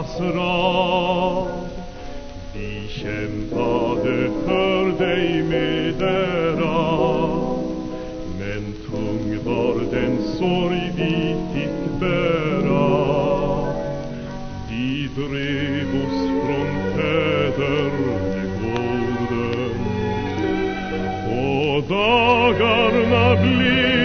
hans rad. Vi kämpade för dig med ära, men tung var den sorg vi fick bära. Vi drev oss från fädernegården och dagarna blev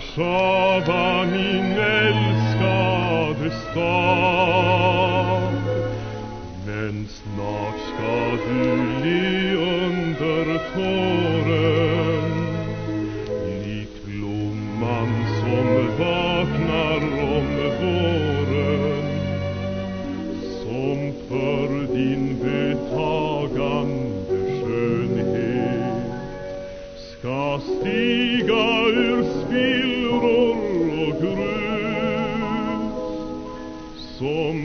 Warszawa, min älskade stad. Men snart ska du le under tåren.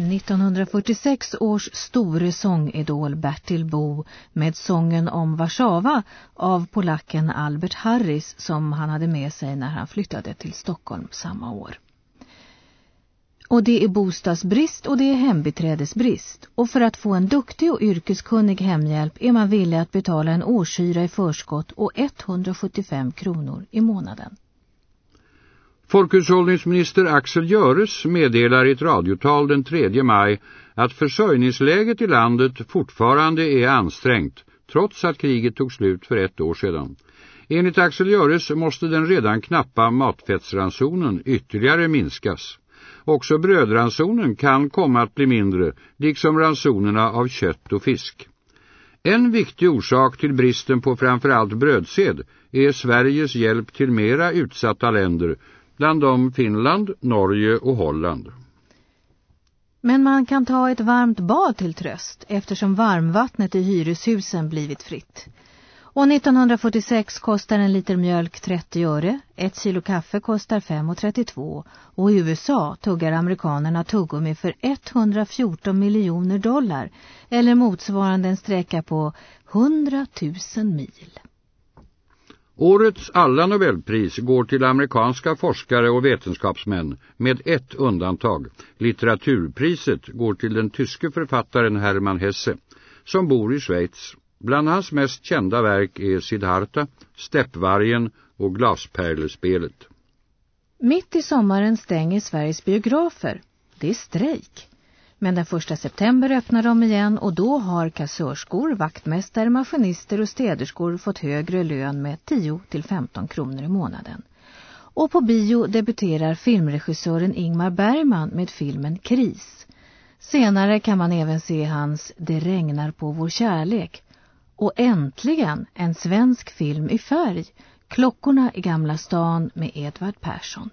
1946 års store sångidol Bertil Bo med sången om Warszawa av polacken Albert Harris som han hade med sig när han flyttade till Stockholm samma år. Och det är bostadsbrist och det är hembiträdesbrist. Och för att få en duktig och yrkeskunnig hemhjälp är man villig att betala en årshyra i förskott och 175 kronor i månaden. Folkhushållningsminister Axel Göres meddelar i ett radiotal den 3 maj att försörjningsläget i landet fortfarande är ansträngt trots att kriget tog slut för ett år sedan. Enligt Axel Göres måste den redan knappa matfettsransonen ytterligare minskas. Också brödransonen kan komma att bli mindre, liksom ransonerna av kött och fisk. En viktig orsak till bristen på framförallt brödsed är Sveriges hjälp till mera utsatta länder, bland dem Finland, Norge och Holland. Men man kan ta ett varmt bad till tröst eftersom varmvattnet i hyreshusen blivit fritt. Och 1946 kostar en liter mjölk 30 öre, ett kilo kaffe kostar 5,32 och i USA tuggar amerikanerna tuggummi för 114 miljoner dollar eller motsvarande en sträcka på 100 000 mil. Årets alla Nobelpris går till amerikanska forskare och vetenskapsmän med ett undantag. Litteraturpriset går till den tyske författaren Hermann Hesse som bor i Schweiz. Bland hans mest kända verk är Siddhartha, Steppvargen och Glaspärlespelet. Mitt i sommaren stänger Sveriges biografer. Det är strejk. Men den 1 september öppnar de igen och då har kassörskor, vaktmästare, maskinister och städerskor fått högre lön med 10-15 kronor i månaden. Och på bio debuterar filmregissören Ingmar Bergman med filmen Kris. Senare kan man även se hans Det regnar på vår kärlek. Och äntligen en svensk film i färg, Klockorna i Gamla stan med Edvard Persson.